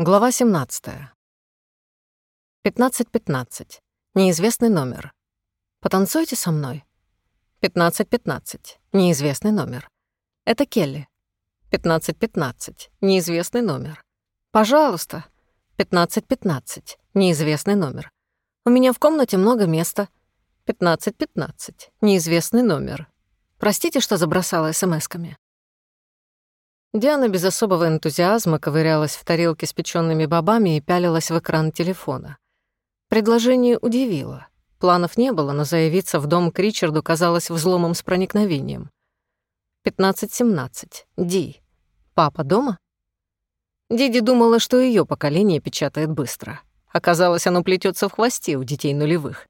Глава 17. 15.15. Неизвестный номер. Потанцуйте со мной. 15.15. Неизвестный номер. Это Келли. 15.15. Неизвестный номер. Пожалуйста. 15.15. Неизвестный номер. У меня в комнате много места. 15.15. Неизвестный номер. Простите, что забросала смс-ками. Диана без особого энтузиазма ковырялась в тарелке с печёными бобами и пялилась в экран телефона. Предложение удивило. Планов не было, но заявиться в дом к Ричарду казалось взломом с проникновением. 15-17. Ди. Папа дома? Диди думала, что её поколение печатает быстро. Оказалось, оно плетётся в хвосте у детей нулевых.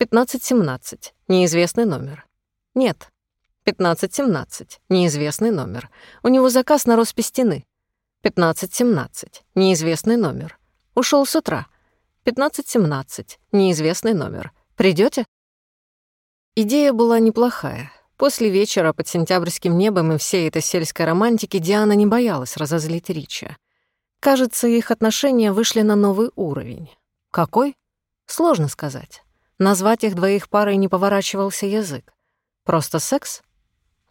15-17. Неизвестный номер. Нет, 1517. Неизвестный номер. У него заказ на роспись стены. 1517. Неизвестный номер. Ушел с утра. 1517. Неизвестный номер. Придете? Идея была неплохая. После вечера под сентябрьским небом и всей этой сельской романтики Диана не боялась разозлить Рича. Кажется, их отношения вышли на новый уровень. Какой? Сложно сказать. Назвать их двоих парой не поворачивался язык. Просто секс?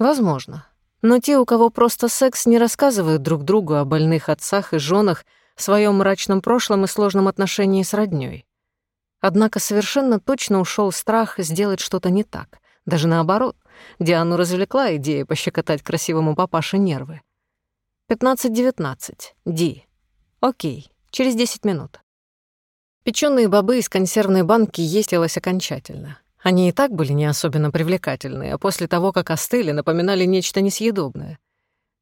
Возможно. Но те, у кого просто секс, не рассказывают друг другу о больных отцах и женах, своем мрачном прошлом и сложном отношении с роднёй. Однако совершенно точно ушел страх сделать что-то не так. Даже наоборот, Диану развлекла идея пощекотать красивому папаше нервы. 15-19. Ди. Окей, через 10 минут. Печёные бобы из консервной банки естилось окончательно. Они и так были не особенно привлекательные, а после того, как остыли, напоминали нечто несъедобное.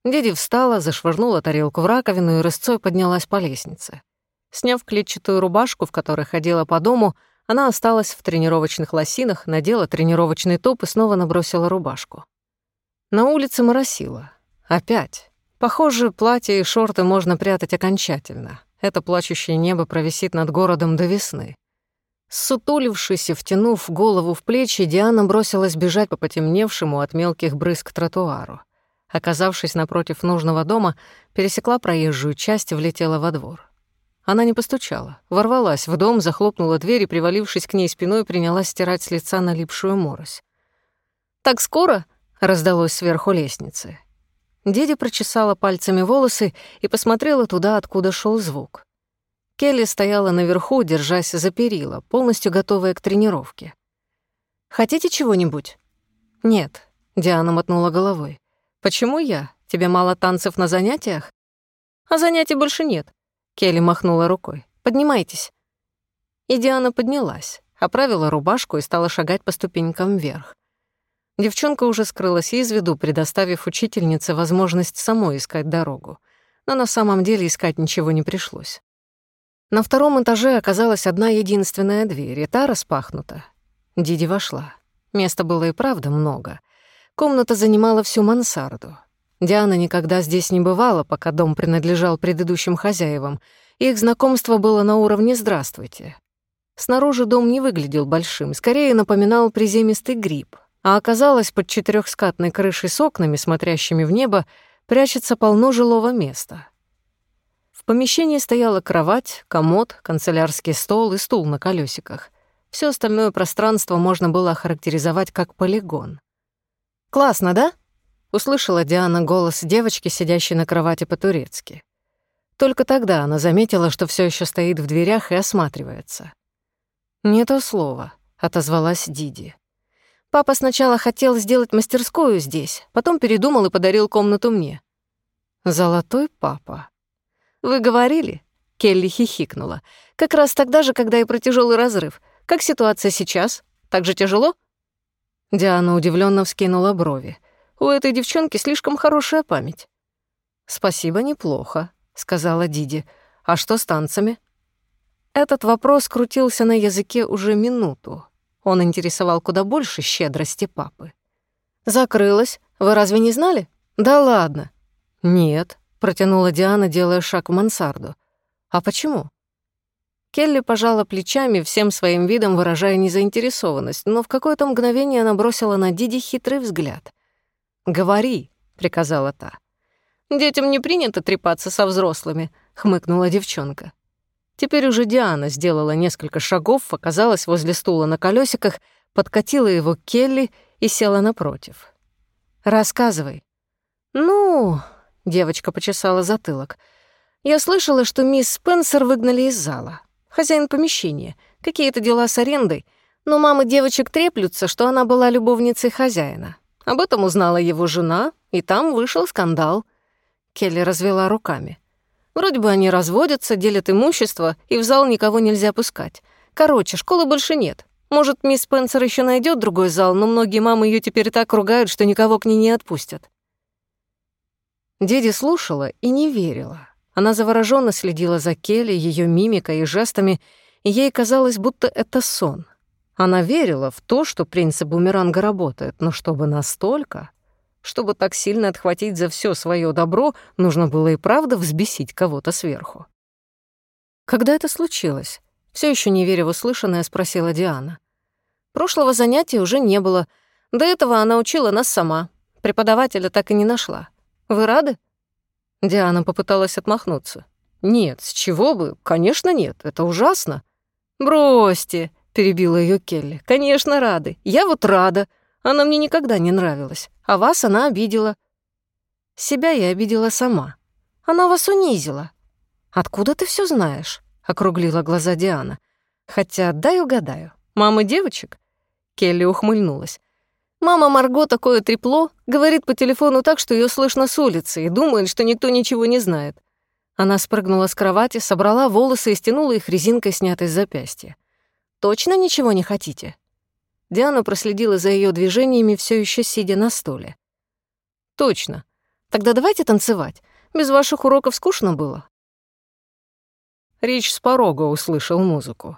Диди встала, зашвырнула тарелку в раковину и рысцой поднялась по лестнице. Сняв клетчатую рубашку, в которой ходила по дому, она осталась в тренировочных лосинах, надела тренировочный топ и снова набросила рубашку. На улице моросило. Опять. Похоже, платье и шорты можно прятать окончательно. Это плачущее небо провисит над городом до весны. Сутулившись и втянув голову в плечи, Диана бросилась бежать по потемневшему от мелких брызг тротуару. Оказавшись напротив нужного дома, пересекла проезжую часть и влетела во двор. Она не постучала, ворвалась в дом, захлопнула дверь и, привалившись к ней спиной, принялась стирать с лица налипшую морось. «Так скоро?» — раздалось сверху лестницы. Дядя прочесала пальцами волосы и посмотрела туда, откуда шел звук. Келли стояла наверху, держась за перила, полностью готовая к тренировке. «Хотите чего-нибудь?» «Нет», — Диана мотнула головой. «Почему я? Тебе мало танцев на занятиях?» «А занятий больше нет», — Келли махнула рукой. «Поднимайтесь». И Диана поднялась, оправила рубашку и стала шагать по ступенькам вверх. Девчонка уже скрылась из виду, предоставив учительнице возможность самой искать дорогу. Но на самом деле искать ничего не пришлось. На втором этаже оказалась одна единственная дверь, и та распахнута. Диди вошла. Места было и правда много. Комната занимала всю мансарду. Диана никогда здесь не бывала, пока дом принадлежал предыдущим хозяевам. Их знакомство было на уровне «здравствуйте». Снаружи дом не выглядел большим, скорее напоминал приземистый гриб, а оказалось, под четырехскатной крышей с окнами, смотрящими в небо, прячется полно жилого места помещении стояла кровать, комод, канцелярский стол и стул на колесиках. Все остальное пространство можно было охарактеризовать как полигон. «Классно, да?» — услышала Диана голос девочки, сидящей на кровати по-турецки. Только тогда она заметила, что все еще стоит в дверях и осматривается. «Не то слово», — отозвалась Диди. «Папа сначала хотел сделать мастерскую здесь, потом передумал и подарил комнату мне». «Золотой папа», «Вы говорили?» — Келли хихикнула. «Как раз тогда же, когда и про тяжелый разрыв. Как ситуация сейчас? Так же тяжело?» Диана удивленно вскинула брови. «У этой девчонки слишком хорошая память». «Спасибо, неплохо», — сказала Диди. «А что с танцами?» Этот вопрос крутился на языке уже минуту. Он интересовал куда больше щедрости папы. «Закрылась. Вы разве не знали?» «Да ладно». «Нет», протянула Диана, делая шаг в мансарду. А почему? Келли пожала плечами, всем своим видом выражая незаинтересованность, но в какое-то мгновение она бросила на Диди хитрый взгляд. «Говори», — приказала та. «Детям не принято трепаться со взрослыми», — хмыкнула девчонка. Теперь уже Диана сделала несколько шагов, оказалась возле стула на колесиках, подкатила его к Келли и села напротив. «Рассказывай». «Ну...» — девочка почесала затылок. «Я слышала, что мисс Спенсер выгнали из зала. Хозяин помещения. Какие-то дела с арендой. Но мамы девочек треплются, что она была любовницей хозяина. Об этом узнала его жена, и там вышел скандал. Келли развела руками. Вроде бы они разводятся, делят имущество, и в зал никого нельзя пускать. Короче, школы больше нет. Может, мисс Спенсер еще найдет другой зал, но многие мамы ее теперь так ругают, что никого к ней не отпустят. Деди слушала и не верила. Она завороженно следила за Келли, ее мимикой и жестами, и ей казалось, будто это сон. Она верила в то, что принцип бумеранга работает, но чтобы настолько... Чтобы так сильно отхватить за все свое добро, нужно было и правда взбесить кого-то сверху. Когда это случилось? Все еще не веря в услышанное, спросила Диана. Прошлого занятия уже не было. До этого она учила нас сама. Преподавателя так и не нашла. Вы рады? Диана попыталась отмахнуться. «Нет, с чего бы? Конечно, нет. Это ужасно». «Бросьте», — перебила ее Келли. «Конечно, рады. Я вот рада. Она мне никогда не нравилась, а вас она обидела». «Себя я обидела сама. Она вас унизила». «Откуда ты все знаешь?» — округлила глаза Диана. «Хотя, дай угадаю. Мама девочек?» Келли ухмыльнулась. «Мама Марго такое трепло, говорит по телефону так, что ее слышно с улицы, и думает, что никто ничего не знает». Она спрыгнула с кровати, собрала волосы и стянула их резинкой, снятой с запястья. «Точно ничего не хотите?» Диана проследила за ее движениями, все еще сидя на стуле. «Точно. Тогда давайте танцевать. Без ваших уроков скучно было». Рич с порога услышал музыку.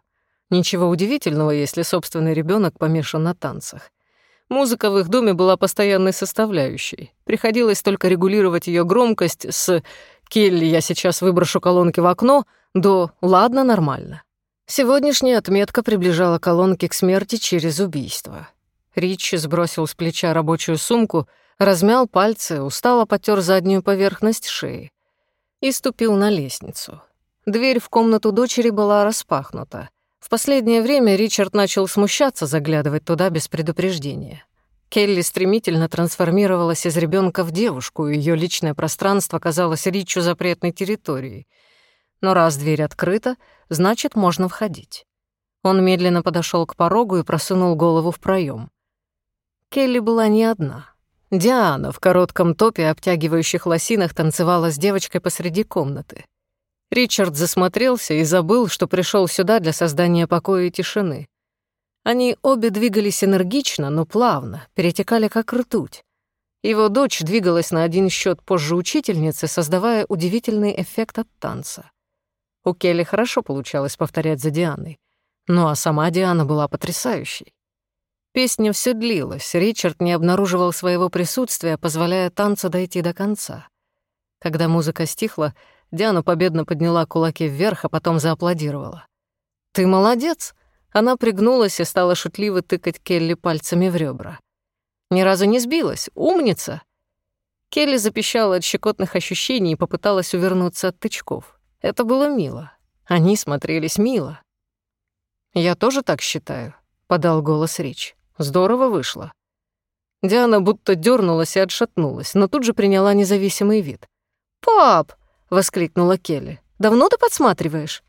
Ничего удивительного, если собственный ребенок помешан на танцах. Музыка в их доме была постоянной составляющей. Приходилось только регулировать ее громкость с «Келли, я сейчас выброшу колонки в окно» до «Ладно, нормально». Сегодняшняя отметка приближала колонки к смерти через убийство. Ричи сбросил с плеча рабочую сумку, размял пальцы, устало потер заднюю поверхность шеи и ступил на лестницу. Дверь в комнату дочери была распахнута. В последнее время Ричард начал смущаться заглядывать туда без предупреждения. Келли стремительно трансформировалась из ребенка в девушку, и её личное пространство казалось Ричу запретной территорией. Но раз дверь открыта, значит, можно входить. Он медленно подошёл к порогу и просунул голову в проём. Келли была не одна. Диана в коротком топе обтягивающих лосинах танцевала с девочкой посреди комнаты. Ричард засмотрелся и забыл, что пришел сюда для создания покоя и тишины. Они обе двигались энергично, но плавно, перетекали как ртуть. Его дочь двигалась на один счет позже учительницы, создавая удивительный эффект от танца. У Келли хорошо получалось повторять за Дианой. Ну а сама Диана была потрясающей. Песня все длилась, Ричард не обнаруживал своего присутствия, позволяя танцу дойти до конца. Когда музыка стихла, Диана победно подняла кулаки вверх, а потом зааплодировала. «Ты молодец!» Она пригнулась и стала шутливо тыкать Келли пальцами в ребра. «Ни разу не сбилась. Умница!» Келли запищала от щекотных ощущений и попыталась увернуться от тычков. Это было мило. Они смотрелись мило. «Я тоже так считаю», — подал голос Рич. «Здорово вышло». Диана будто дернулась и отшатнулась, но тут же приняла независимый вид. «Пап!» Воскликнула Келли. «Давно ты подсматриваешь?»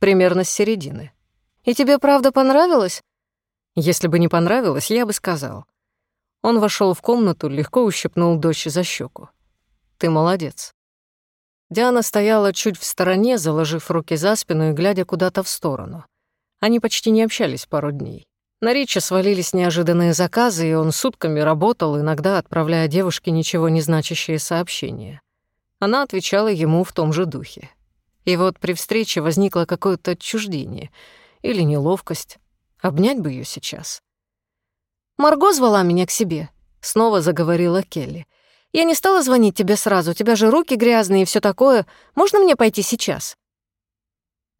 «Примерно с середины». «И тебе правда понравилось?» «Если бы не понравилось, я бы сказал». Он вошел в комнату, легко ущипнул дочь за щеку. «Ты молодец». Диана стояла чуть в стороне, заложив руки за спину и глядя куда-то в сторону. Они почти не общались пару дней. На Рича свалились неожиданные заказы, и он сутками работал, иногда отправляя девушке ничего не значащие сообщения. Она отвечала ему в том же духе. И вот при встрече возникло какое-то отчуждение или неловкость. Обнять бы ее сейчас. «Марго звала меня к себе», — снова заговорила Келли. «Я не стала звонить тебе сразу, у тебя же руки грязные и все такое. Можно мне пойти сейчас?»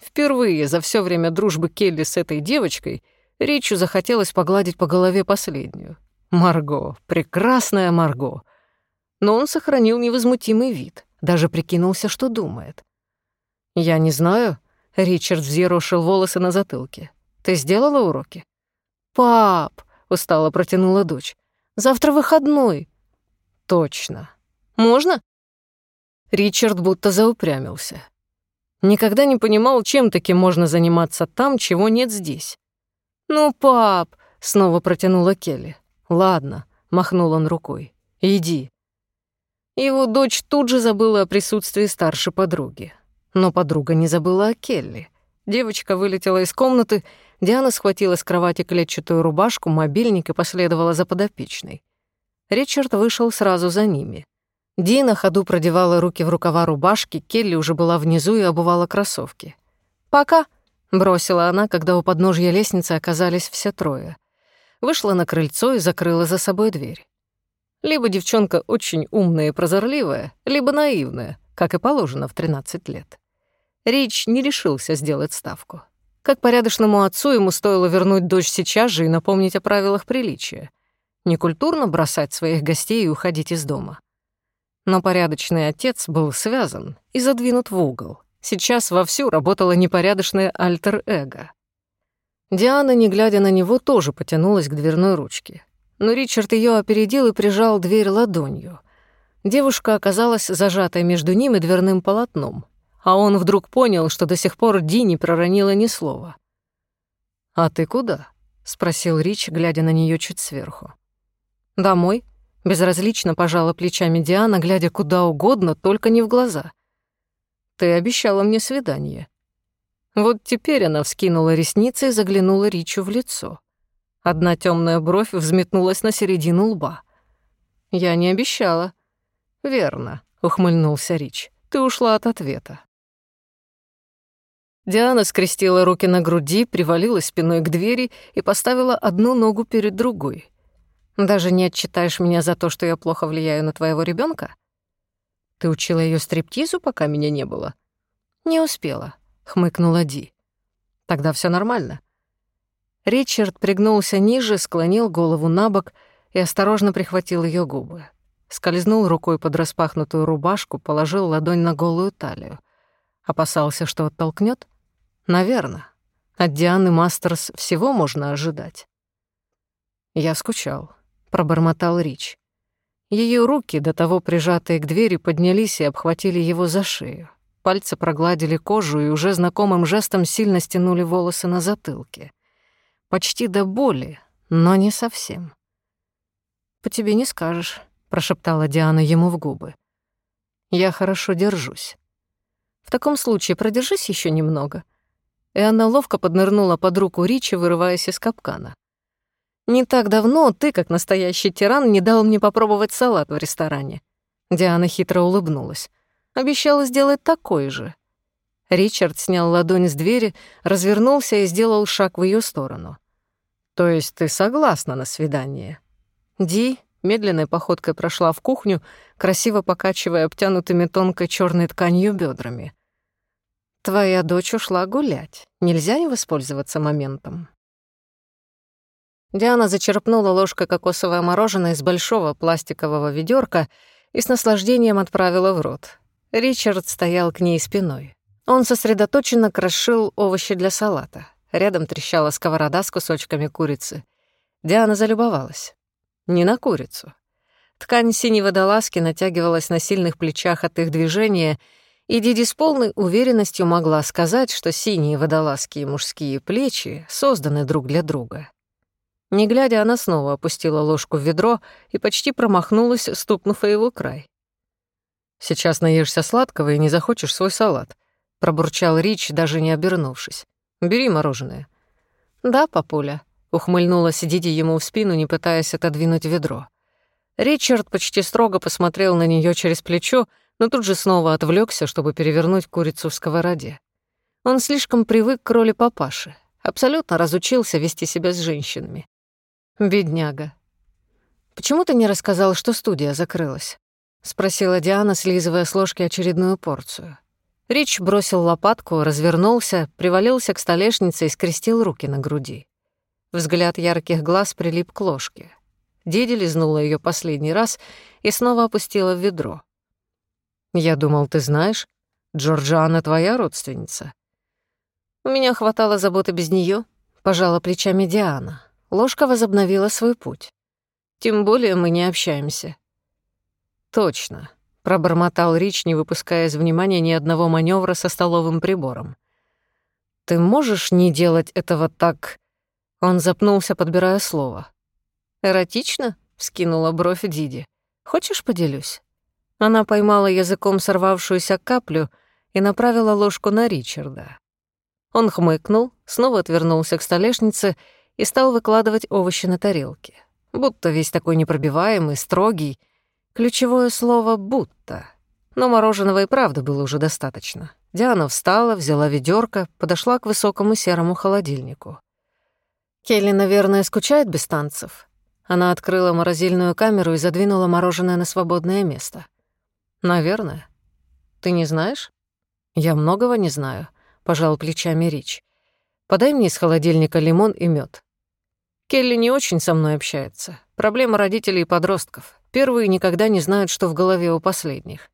Впервые за все время дружбы Келли с этой девочкой Ричу захотелось погладить по голове последнюю. Марго, прекрасная Марго. Но он сохранил невозмутимый вид. Даже прикинулся, что думает. «Я не знаю». Ричард взъерошил волосы на затылке. «Ты сделала уроки?» «Пап», — устало протянула дочь, — «завтра выходной». «Точно. Можно?» Ричард будто заупрямился. Никогда не понимал, чем таким можно заниматься там, чего нет здесь. «Ну, пап», — снова протянула Келли. «Ладно», — махнул он рукой. «Иди». Его дочь тут же забыла о присутствии старшей подруги. Но подруга не забыла о Келли. Девочка вылетела из комнаты, Диана схватила с кровати клетчатую рубашку, мобильник и последовала за подопечной. Ричард вышел сразу за ними. Ди на ходу продевала руки в рукава рубашки, Келли уже была внизу и обувала кроссовки. «Пока», — бросила она, когда у подножья лестницы оказались все трое. Вышла на крыльцо и закрыла за собой дверь. Либо девчонка очень умная и прозорливая, либо наивная, как и положено в 13 лет. Рич не решился сделать ставку. Как порядочному отцу ему стоило вернуть дочь сейчас же и напомнить о правилах приличия. Некультурно бросать своих гостей и уходить из дома. Но порядочный отец был связан и задвинут в угол. Сейчас вовсю работало непорядочное альтер-эго. Диана, не глядя на него, тоже потянулась к дверной ручке. Но Ричард ее опередил и прижал дверь ладонью. Девушка оказалась зажатой между ним и дверным полотном, а он вдруг понял, что до сих пор Ди не проронила ни слова. «А ты куда?» — спросил Рич, глядя на нее чуть сверху. «Домой», Безразлично пожала плечами Диана, глядя куда угодно, только не в глаза. «Ты обещала мне свидание». Вот теперь она вскинула ресницы и заглянула Ричу в лицо. Одна темная бровь взметнулась на середину лба. «Я не обещала». «Верно», — ухмыльнулся Рич. «Ты ушла от ответа». Диана скрестила руки на груди, привалилась спиной к двери и поставила одну ногу перед другой. Даже не отчитаешь меня за то, что я плохо влияю на твоего ребенка? Ты учила ее стриптизу, пока меня не было? Не успела, хмыкнула Ди. Тогда все нормально. Ричард пригнулся ниже, склонил голову на бок и осторожно прихватил ее губы. Скользнул рукой под распахнутую рубашку, положил ладонь на голую талию. Опасался, что оттолкнет? Наверное. От Дианы Мастерс всего можно ожидать. Я скучал пробормотал Рич. Ее руки, до того прижатые к двери, поднялись и обхватили его за шею. Пальцы прогладили кожу и уже знакомым жестом сильно стянули волосы на затылке. Почти до боли, но не совсем. «По тебе не скажешь», — прошептала Диана ему в губы. «Я хорошо держусь». «В таком случае продержись еще немного». И она ловко поднырнула под руку Ричи, вырываясь из капкана. Не так давно ты, как настоящий тиран, не дал мне попробовать салат в ресторане. Диана хитро улыбнулась. Обещала сделать такой же. Ричард снял ладонь с двери, развернулся и сделал шаг в ее сторону. То есть ты согласна на свидание? Ди медленной походкой прошла в кухню, красиво покачивая обтянутыми тонкой черной тканью бедрами. Твоя дочь ушла гулять. Нельзя не воспользоваться моментом. Диана зачерпнула ложкой кокосовое мороженое из большого пластикового ведерка и с наслаждением отправила в рот. Ричард стоял к ней спиной. Он сосредоточенно крошил овощи для салата. Рядом трещала сковорода с кусочками курицы. Диана залюбовалась. Не на курицу. Ткань синей водолазки натягивалась на сильных плечах от их движения, и Диди с полной уверенностью могла сказать, что синие водолазки и мужские плечи созданы друг для друга. Не глядя, она снова опустила ложку в ведро и почти промахнулась, стукнув о его край. «Сейчас наешься сладкого и не захочешь свой салат», — пробурчал Рич, даже не обернувшись. «Бери мороженое». «Да, папуля», — ухмыльнулась Диди ему в спину, не пытаясь отодвинуть ведро. Ричард почти строго посмотрел на нее через плечо, но тут же снова отвлекся, чтобы перевернуть курицу в сковороде. Он слишком привык к роли папаши, абсолютно разучился вести себя с женщинами. Бедняга. «Почему ты не рассказал, что студия закрылась?» — спросила Диана, слизывая с ложки очередную порцию. Рич бросил лопатку, развернулся, привалился к столешнице и скрестил руки на груди. Взгляд ярких глаз прилип к ложке. Диди лизнула ее последний раз и снова опустила в ведро. «Я думал, ты знаешь?» Джорджиана твоя родственница?» «У меня хватало заботы без нее, пожала плечами Диана. Ложка возобновила свой путь. «Тем более мы не общаемся». «Точно», — пробормотал Рич, не выпуская из внимания ни одного маневра со столовым прибором. «Ты можешь не делать этого так...» Он запнулся, подбирая слово. «Эротично?» — вскинула бровь Диди. «Хочешь, поделюсь?» Она поймала языком сорвавшуюся каплю и направила ложку на Ричарда. Он хмыкнул, снова отвернулся к столешнице и стал выкладывать овощи на тарелке. Будто весь такой непробиваемый, строгий. Ключевое слово «будто». Но мороженого и правда было уже достаточно. Диана встала, взяла ведерко, подошла к высокому серому холодильнику. Келли, наверное, скучает без танцев. Она открыла морозильную камеру и задвинула мороженое на свободное место. Наверное. Ты не знаешь? Я многого не знаю, пожал плечами Рич. Подай мне из холодильника лимон и мед. Келли не очень со мной общается. Проблема родителей и подростков. Первые никогда не знают, что в голове у последних.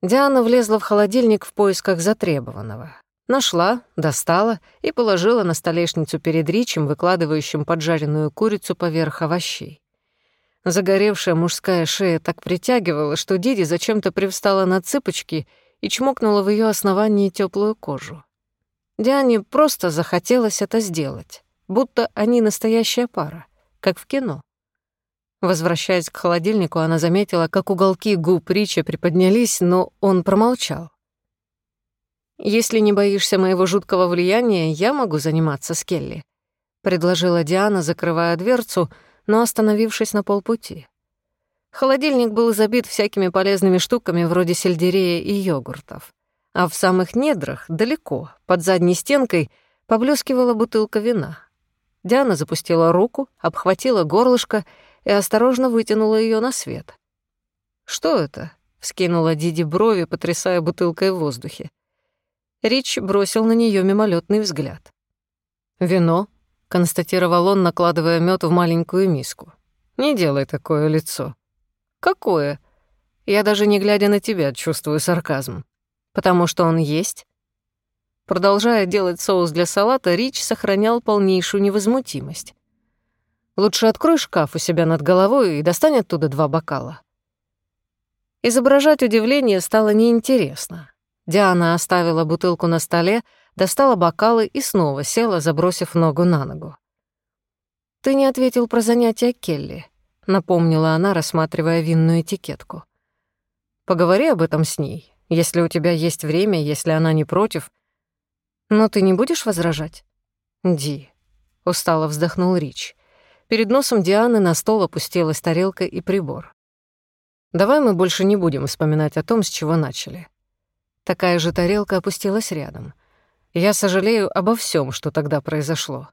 Диана влезла в холодильник в поисках затребованного. Нашла, достала и положила на столешницу перед Ричем, выкладывающим поджаренную курицу поверх овощей. Загоревшая мужская шея так притягивала, что Диди зачем-то привстала на цыпочки и чмокнула в ее основании теплую кожу. Диане просто захотелось это сделать, будто они настоящая пара, как в кино. Возвращаясь к холодильнику, она заметила, как уголки губ Рича приподнялись, но он промолчал. «Если не боишься моего жуткого влияния, я могу заниматься с Келли», — предложила Диана, закрывая дверцу, но остановившись на полпути. Холодильник был забит всякими полезными штуками вроде сельдерея и йогуртов. А в самых недрах, далеко, под задней стенкой, поблескивала бутылка вина. Диана запустила руку, обхватила горлышко и осторожно вытянула ее на свет. «Что это?» — вскинула Диди брови, потрясая бутылкой в воздухе. Рич бросил на нее мимолетный взгляд. «Вино», — констатировал он, накладывая мед в маленькую миску. «Не делай такое лицо». «Какое?» Я даже не глядя на тебя чувствую сарказм. Потому что он есть. Продолжая делать соус для салата, Рич сохранял полнейшую невозмутимость. «Лучше открой шкаф у себя над головой и достань оттуда два бокала». Изображать удивление стало неинтересно. Диана оставила бутылку на столе, достала бокалы и снова села, забросив ногу на ногу. «Ты не ответил про занятия Келли», — напомнила она, рассматривая винную этикетку. «Поговори об этом с ней, если у тебя есть время, если она не против. Но ты не будешь возражать?» «Ди», — устало вздохнул Рич. Перед носом Дианы на стол опустилась тарелка и прибор. «Давай мы больше не будем вспоминать о том, с чего начали. Такая же тарелка опустилась рядом. Я сожалею обо всем, что тогда произошло.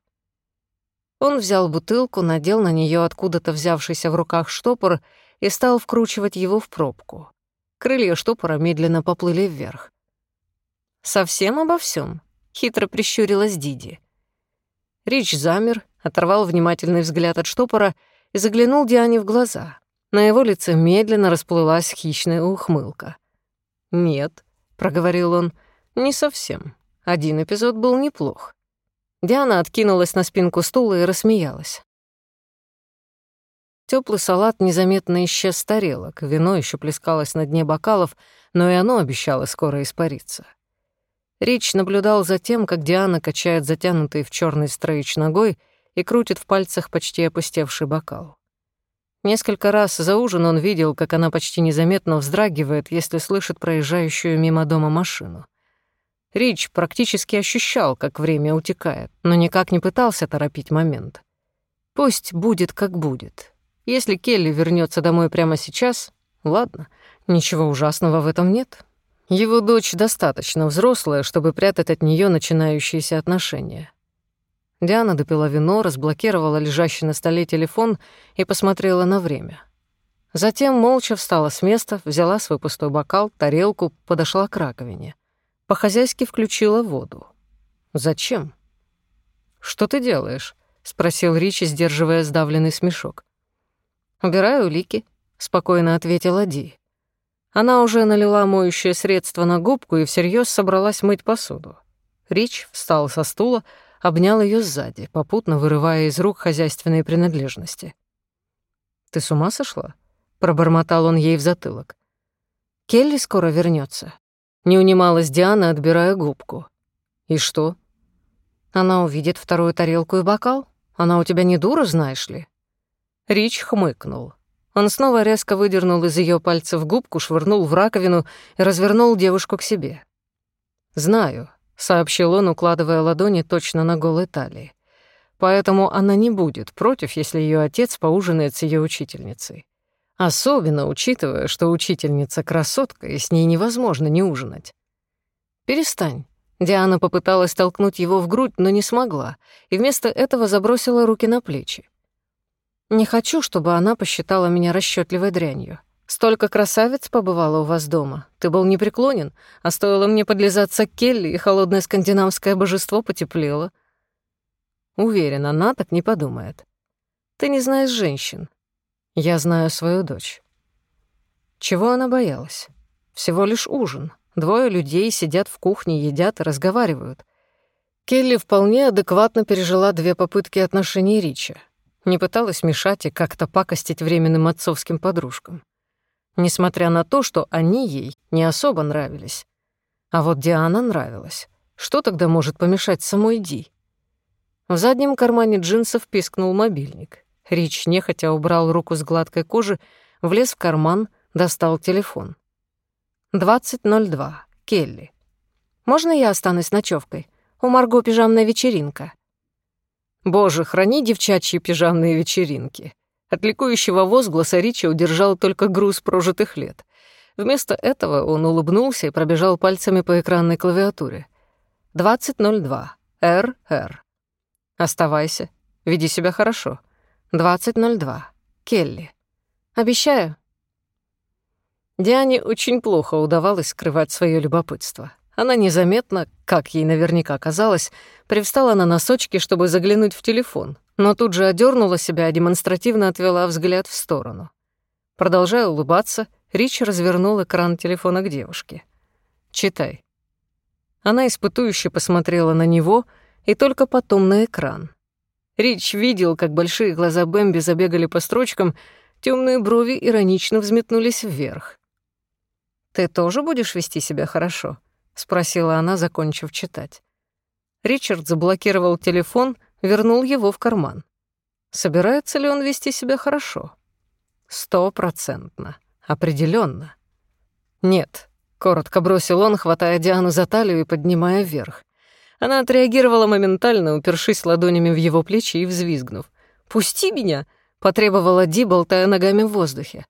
Он взял бутылку, надел на нее откуда-то взявшийся в руках штопор и стал вкручивать его в пробку. Крылья штопора медленно поплыли вверх. «Совсем обо всем? хитро прищурилась Диди. Рич замер, оторвал внимательный взгляд от штопора и заглянул Диане в глаза. На его лице медленно расплылась хищная ухмылка. «Нет», проговорил он. «Не совсем. Один эпизод был неплох». Диана откинулась на спинку стула и рассмеялась. Теплый салат незаметно исчез с тарелок, вино еще плескалось на дне бокалов, но и оно обещало скоро испариться. Рич наблюдал за тем, как Диана качает затянутый в черный стрейч ногой и крутит в пальцах почти опустевший бокал. Несколько раз за ужин он видел, как она почти незаметно вздрагивает, если слышит проезжающую мимо дома машину. Рич практически ощущал, как время утекает, но никак не пытался торопить момент. Пусть будет, как будет. Если Келли вернется домой прямо сейчас, ладно, ничего ужасного в этом нет. Его дочь достаточно взрослая, чтобы прятать от нее начинающиеся отношения. Диана допила вино, разблокировала лежащий на столе телефон и посмотрела на время. Затем молча встала с места, взяла свой пустой бокал, тарелку, подошла к раковине. По-хозяйски включила воду. «Зачем?» «Что ты делаешь?» — спросил Ричи, сдерживая сдавленный смешок. «Убираю улики», — спокойно ответила Ди. Она уже налила моющее средство на губку и всерьез собралась мыть посуду. Рич встал со стула, обнял ее сзади, попутно вырывая из рук хозяйственные принадлежности. «Ты с ума сошла?» — пробормотал он ей в затылок. «Келли скоро вернется. Не унималась Диана, отбирая губку. «И что?» «Она увидит вторую тарелку и бокал. Она у тебя не дура, знаешь ли?» Рич хмыкнул. Он снова резко выдернул из ее пальцев губку, швырнул в раковину и развернул девушку к себе. «Знаю», — сообщил он, укладывая ладони точно на голой талии. «Поэтому она не будет против, если ее отец поужинает с ее учительницей. Особенно учитывая, что учительница красотка, и с ней невозможно не ужинать. «Перестань». Диана попыталась толкнуть его в грудь, но не смогла, и вместо этого забросила руки на плечи. «Не хочу, чтобы она посчитала меня расчетливой дрянью. Столько красавиц побывало у вас дома. Ты был непреклонен, а стоило мне подлизаться к Келли, и холодное скандинавское божество потеплело. Уверен, она так не подумает. Ты не знаешь женщин. Я знаю свою дочь. Чего она боялась? Всего лишь ужин. Двое людей сидят в кухне, едят и разговаривают. Келли вполне адекватно пережила две попытки отношений Рича. Не пыталась мешать и как-то пакостить временным отцовским подружкам. Несмотря на то, что они ей не особо нравились. А вот Диана нравилась. Что тогда может помешать самой Ди? В заднем кармане джинсов пискнул мобильник. Рич нехотя убрал руку с гладкой кожи, влез в карман, достал телефон. 20.02. Келли. «Можно я останусь ночевкой? У Марго пижамная вечеринка». Боже, храни девчачьи пижамные вечеринки. От ликующего возгласа Ричи удержал только груз прожитых лет. Вместо этого он улыбнулся и пробежал пальцами по экранной клавиатуре. 20.02. РР. Оставайся. Веди себя хорошо. 20.02. Келли. Обещаю. Диане очень плохо удавалось скрывать свое любопытство. Она незаметно, как ей наверняка казалось, привстала на носочки, чтобы заглянуть в телефон, но тут же одернула себя и демонстративно отвела взгляд в сторону. Продолжая улыбаться, Рич развернул экран телефона к девушке. «Читай». Она испытующе посмотрела на него и только потом на экран. Рич видел, как большие глаза Бэмби забегали по строчкам, темные брови иронично взметнулись вверх. «Ты тоже будешь вести себя хорошо?» — спросила она, закончив читать. Ричард заблокировал телефон, вернул его в карман. Собирается ли он вести себя хорошо? Стопроцентно. определенно. Нет, коротко бросил он, хватая Диану за талию и поднимая вверх. Она отреагировала моментально, упершись ладонями в его плечи и взвизгнув. «Пусти меня!» — потребовала Ди, болтая ногами в воздухе.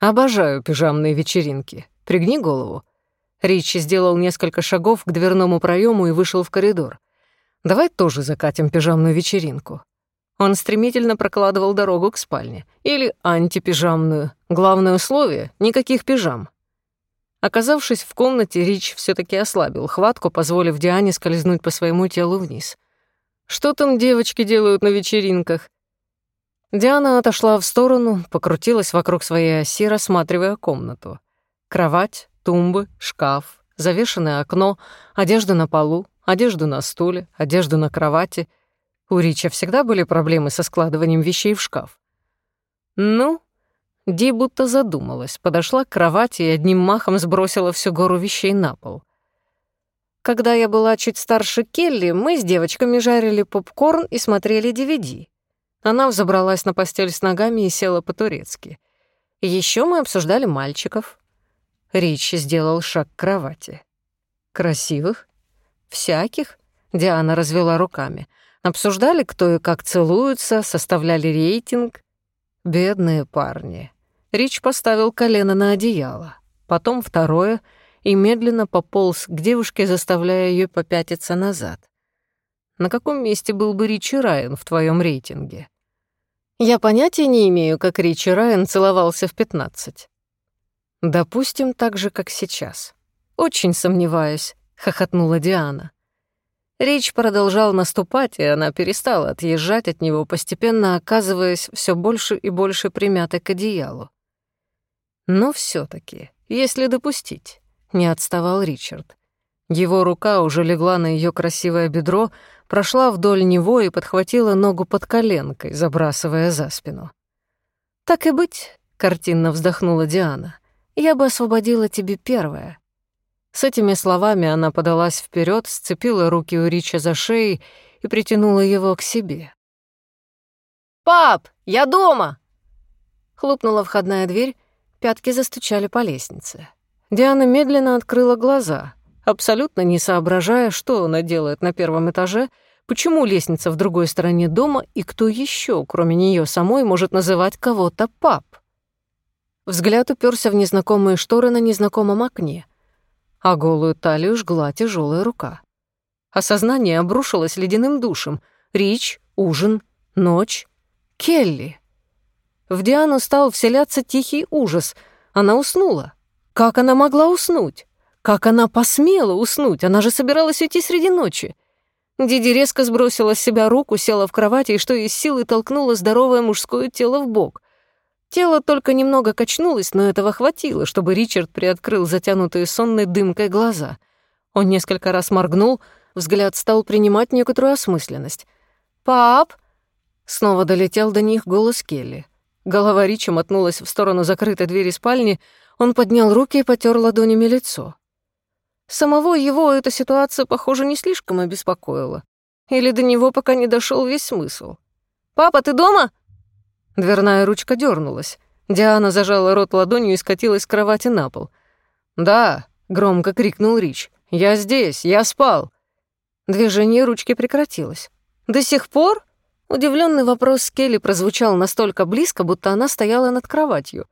«Обожаю пижамные вечеринки. Пригни голову». Ричи сделал несколько шагов к дверному проему и вышел в коридор. «Давай тоже закатим пижамную вечеринку». Он стремительно прокладывал дорогу к спальне. Или антипижамную. Главное условие — никаких пижам. Оказавшись в комнате, Рич все таки ослабил хватку, позволив Диане скользнуть по своему телу вниз. «Что там девочки делают на вечеринках?» Диана отошла в сторону, покрутилась вокруг своей оси, рассматривая комнату. Кровать, тумбы, шкаф, завешенное окно, одежда на полу, одежда на стуле, одежда на кровати. У Рича всегда были проблемы со складыванием вещей в шкаф. «Ну, Ди будто задумалась, подошла к кровати и одним махом сбросила всю гору вещей на пол. Когда я была чуть старше Келли, мы с девочками жарили попкорн и смотрели DVD. Она взобралась на постель с ногами и села по-турецки. Еще мы обсуждали мальчиков. Ричи сделал шаг к кровати. «Красивых?» «Всяких?» — Диана развела руками. «Обсуждали, кто и как целуются, составляли рейтинг. Бедные парни. Рич поставил колено на одеяло, потом второе и медленно пополз к девушке, заставляя ее попятиться назад. На каком месте был бы Ричи Райан в твоем рейтинге? Я понятия не имею, как Ричи Райан целовался в 15. Допустим, так же, как сейчас. Очень сомневаюсь, хохотнула Диана. Рич продолжал наступать, и она перестала отъезжать от него, постепенно оказываясь все больше и больше примятой к одеялу. Но все таки если допустить», — не отставал Ричард. Его рука уже легла на ее красивое бедро, прошла вдоль него и подхватила ногу под коленкой, забрасывая за спину. «Так и быть», — картинно вздохнула Диана, — «я бы освободила тебе первое». С этими словами она подалась вперед, сцепила руки у Рича за шеей и притянула его к себе. «Пап, я дома!» Хлопнула входная дверь, пятки застучали по лестнице. Диана медленно открыла глаза, абсолютно не соображая, что она делает на первом этаже, почему лестница в другой стороне дома и кто еще, кроме нее самой, может называть кого-то пап. Взгляд уперся в незнакомые шторы на незнакомом окне, а голую талию жгла тяжелая рука. Осознание обрушилось ледяным душем. Рич, ужин, ночь, Келли. В Диану стал вселяться тихий ужас. Она уснула. Как она могла уснуть? Как она посмела уснуть? Она же собиралась уйти среди ночи. Диди резко сбросила с себя руку, села в кровати и что из силы толкнула здоровое мужское тело в бок. Тело только немного качнулось, но этого хватило, чтобы Ричард приоткрыл затянутые сонной дымкой глаза. Он несколько раз моргнул, взгляд стал принимать некоторую осмысленность. «Пап!» Снова долетел до них голос Келли. Голова Рича мотнулась в сторону закрытой двери спальни, он поднял руки и потер ладонями лицо. Самого его эта ситуация, похоже, не слишком обеспокоила. Или до него пока не дошел весь смысл. «Папа, ты дома?» Дверная ручка дернулась. Диана зажала рот ладонью и скатилась с кровати на пол. «Да», — громко крикнул Рич, — «я здесь, я спал». Движение ручки прекратилось. «До сих пор?» Удивленный вопрос Келли прозвучал настолько близко, будто она стояла над кроватью.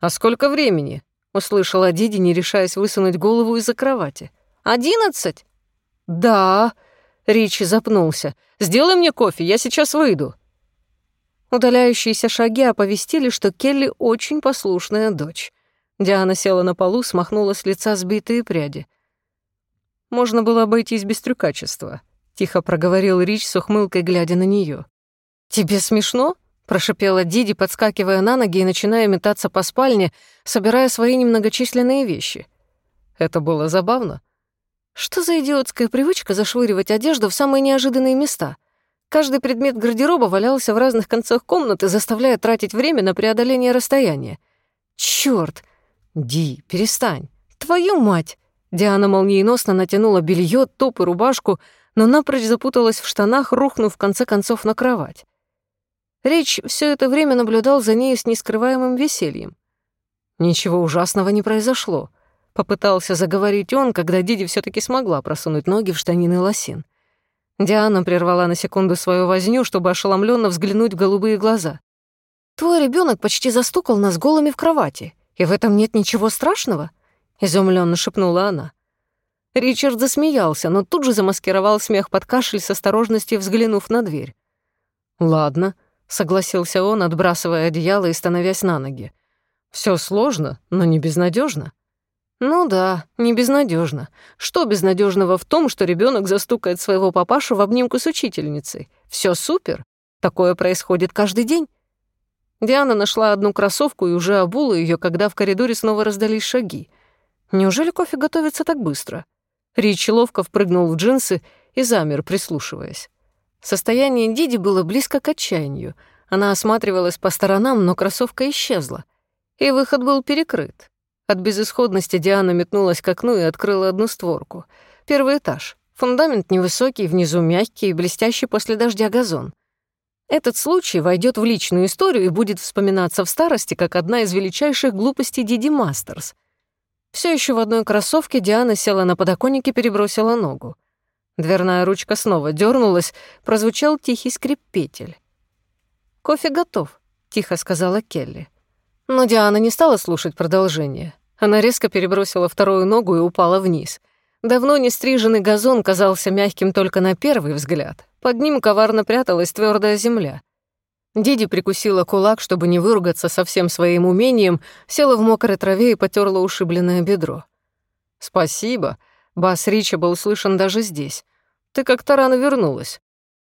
«А сколько времени?» услышала Диди, не решаясь высунуть голову из-за кровати. «Одиннадцать?» «Да», — Ричи запнулся. «Сделай мне кофе, я сейчас выйду». Удаляющиеся шаги оповестили, что Келли очень послушная дочь. Диана села на полу, смахнула с лица сбитые пряди. «Можно было обойтись без трюкачества», — тихо проговорил Рич с ухмылкой, глядя на нее. «Тебе смешно?» прошипела Диди, подскакивая на ноги и начиная метаться по спальне, собирая свои немногочисленные вещи. Это было забавно. Что за идиотская привычка зашвыривать одежду в самые неожиданные места? Каждый предмет гардероба валялся в разных концах комнаты, заставляя тратить время на преодоление расстояния. Чёрт! Ди, перестань. Твою мать! Диана молниеносно натянула белье, топ и рубашку, но напрочь запуталась в штанах, рухнув в конце концов на кровать. Речь все это время наблюдал за ней с нескрываемым весельем. Ничего ужасного не произошло. Попытался заговорить он, когда Диди все таки смогла просунуть ноги в штанины лосин. Диана прервала на секунду свою возню, чтобы ошеломленно взглянуть в голубые глаза. «Твой ребенок почти застукал нас голыми в кровати, и в этом нет ничего страшного?» — изумленно шепнула она. Ричард засмеялся, но тут же замаскировал смех под кашель с осторожностью взглянув на дверь. «Ладно», согласился он, отбрасывая одеяло и становясь на ноги. Все сложно, но не безнадежно. Ну да, не безнадежно. Что безнадежного в том, что ребенок застукает своего папашу в обнимку с учительницей? Все супер. Такое происходит каждый день. Диана нашла одну кроссовку и уже обула ее, когда в коридоре снова раздались шаги. Неужели кофе готовится так быстро? Ричи ловко впрыгнул в джинсы и замер, прислушиваясь. Состояние Диди было близко к отчаянию. Она осматривалась по сторонам, но кроссовка исчезла. И выход был перекрыт. От безысходности Диана метнулась к окну и открыла одну створку. Первый этаж. Фундамент невысокий, внизу мягкий и блестящий после дождя газон. Этот случай войдет в личную историю и будет вспоминаться в старости как одна из величайших глупостей Диди Мастерс. Все еще в одной кроссовке Диана села на подоконник и перебросила ногу. Дверная ручка снова дернулась, прозвучал тихий скрип петель. «Кофе готов», — тихо сказала Келли. Но Диана не стала слушать продолжение. Она резко перебросила вторую ногу и упала вниз. Давно не стриженный газон казался мягким только на первый взгляд. Под ним коварно пряталась твердая земля. Диди прикусила кулак, чтобы не выругаться со всем своим умением, села в мокрой траве и потерла ушибленное бедро. «Спасибо», Бас Рича был слышен даже здесь. «Ты как-то рано вернулась».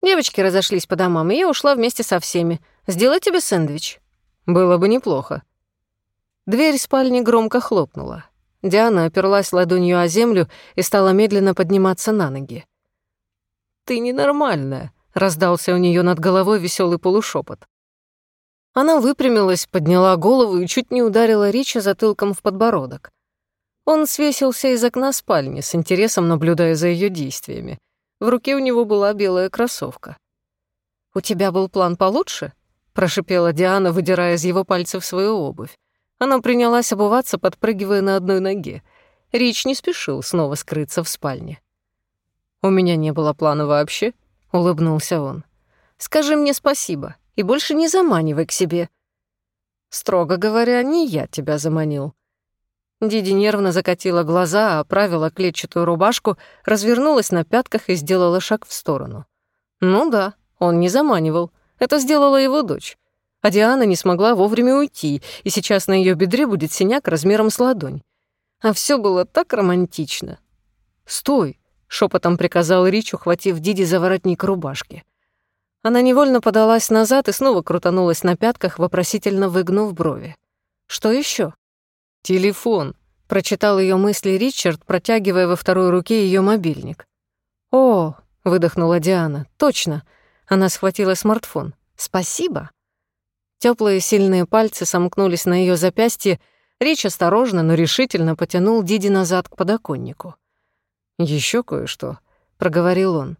Девочки разошлись по домам, и я ушла вместе со всеми. Сделай тебе сэндвич. Было бы неплохо. Дверь спальни громко хлопнула. Диана оперлась ладонью о землю и стала медленно подниматься на ноги. «Ты ненормальная», — раздался у нее над головой веселый полушепот. Она выпрямилась, подняла голову и чуть не ударила Рича затылком в подбородок. Он свесился из окна спальни, с интересом наблюдая за ее действиями. В руке у него была белая кроссовка. «У тебя был план получше?» — прошипела Диана, выдирая из его пальцев свою обувь. Она принялась обуваться, подпрыгивая на одной ноге. Рич не спешил снова скрыться в спальне. «У меня не было плана вообще», — улыбнулся он. «Скажи мне спасибо и больше не заманивай к себе». «Строго говоря, не я тебя заманил». Диди нервно закатила глаза, оправила клетчатую рубашку, развернулась на пятках и сделала шаг в сторону. «Ну да, он не заманивал. Это сделала его дочь а Диана не смогла вовремя уйти, и сейчас на ее бедре будет синяк размером с ладонь. А все было так романтично. «Стой!» — шепотом приказал Рич, ухватив Диди за воротник рубашки. Она невольно подалась назад и снова крутанулась на пятках, вопросительно выгнув брови. «Что еще? «Телефон», — прочитал ее мысли Ричард, протягивая во второй руке ее мобильник. «О!» — выдохнула Диана. «Точно!» Она схватила смартфон. «Спасибо!» Теплые сильные пальцы сомкнулись на ее запястье. Речь осторожно, но решительно потянул Диди назад к подоконнику. Еще кое-что», — проговорил он.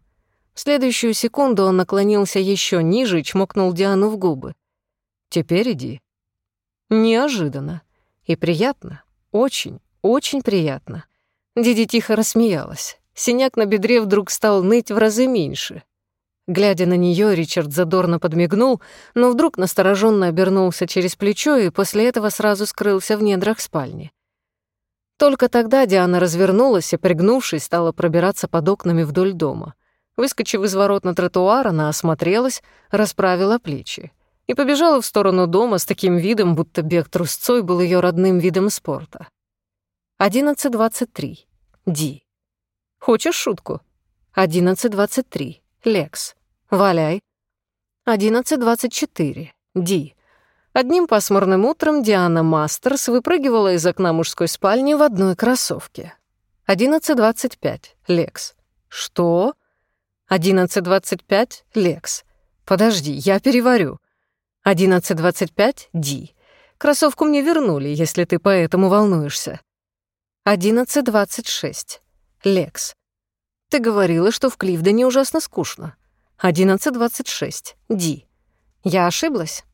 В следующую секунду он наклонился еще ниже и чмокнул Диану в губы. «Теперь иди». Неожиданно. И приятно. Очень, очень приятно. Диди тихо рассмеялась. Синяк на бедре вдруг стал ныть в разы меньше. Глядя на нее, Ричард задорно подмигнул, но вдруг настороженно обернулся через плечо и после этого сразу скрылся в недрах спальни. Только тогда Диана развернулась и, пригнувшись, стала пробираться под окнами вдоль дома. Выскочив из ворот на тротуар, она осмотрелась, расправила плечи и побежала в сторону дома с таким видом, будто бег трусцой был ее родным видом спорта. 11.23. Ди. Хочешь шутку? 11.23. Лекс. Валяй. 11.24. Ди. Одним пасмурным утром Диана Мастерс выпрыгивала из окна мужской спальни в одной кроссовке. 11.25. Лекс. Что? 11.25. Лекс. Подожди, я переварю. 11.25. Ди. Кроссовку мне вернули, если ты поэтому волнуешься. 11.26. Лекс. Ты говорила, что в Кливдене ужасно скучно. 11.26. Ди. Я ошиблась?